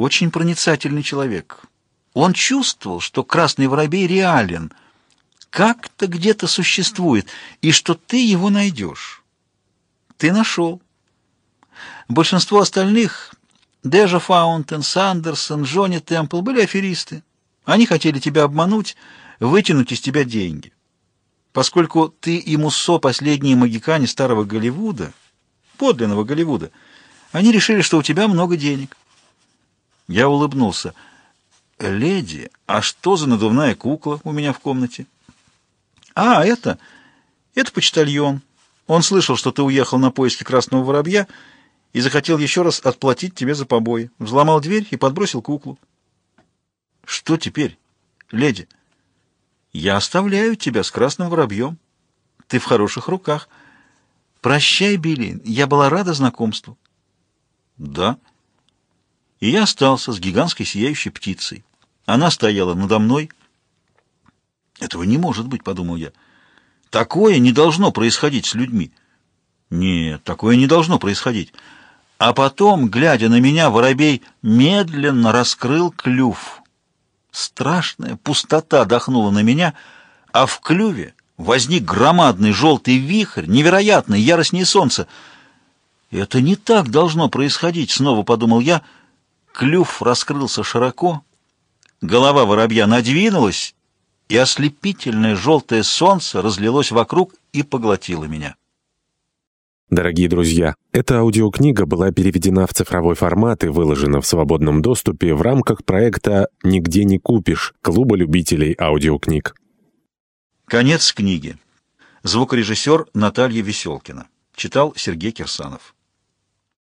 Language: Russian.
очень проницательный человек. Он чувствовал, что красный воробей реален, как-то где-то существует, и что ты его найдешь. Ты нашел. Большинство остальных, Дежа Фаунтен, Сандерсон, Джонни Темпл, были аферисты. Они хотели тебя обмануть, вытянуть из тебя деньги. Поскольку ты и Муссо последние магикане старого Голливуда, подлинного Голливуда, они решили, что у тебя много денег. Я улыбнулся. «Леди, а что за надувная кукла у меня в комнате?» «А, это... это почтальон. Он слышал, что ты уехал на поиски красного воробья и захотел еще раз отплатить тебе за побои. Взломал дверь и подбросил куклу». «Что теперь, леди?» «Я оставляю тебя с красным воробьем. Ты в хороших руках. Прощай, Билли, я была рада знакомству». «Да». И я остался с гигантской сияющей птицей. Она стояла надо мной. «Этого не может быть», — подумал я. «Такое не должно происходить с людьми». «Нет, такое не должно происходить». А потом, глядя на меня, воробей медленно раскрыл клюв. Страшная пустота дохнула на меня, а в клюве возник громадный желтый вихрь, невероятный, яростнее солнца. «Это не так должно происходить», — снова подумал я, — Клюв раскрылся широко, голова воробья надвинулась, и ослепительное желтое солнце разлилось вокруг и поглотило меня. Дорогие друзья, эта аудиокнига была переведена в цифровой формат и выложена в свободном доступе в рамках проекта «Нигде не купишь» Клуба любителей аудиокниг. Конец книги. Звукорежиссер Наталья Веселкина. Читал Сергей Кирсанов.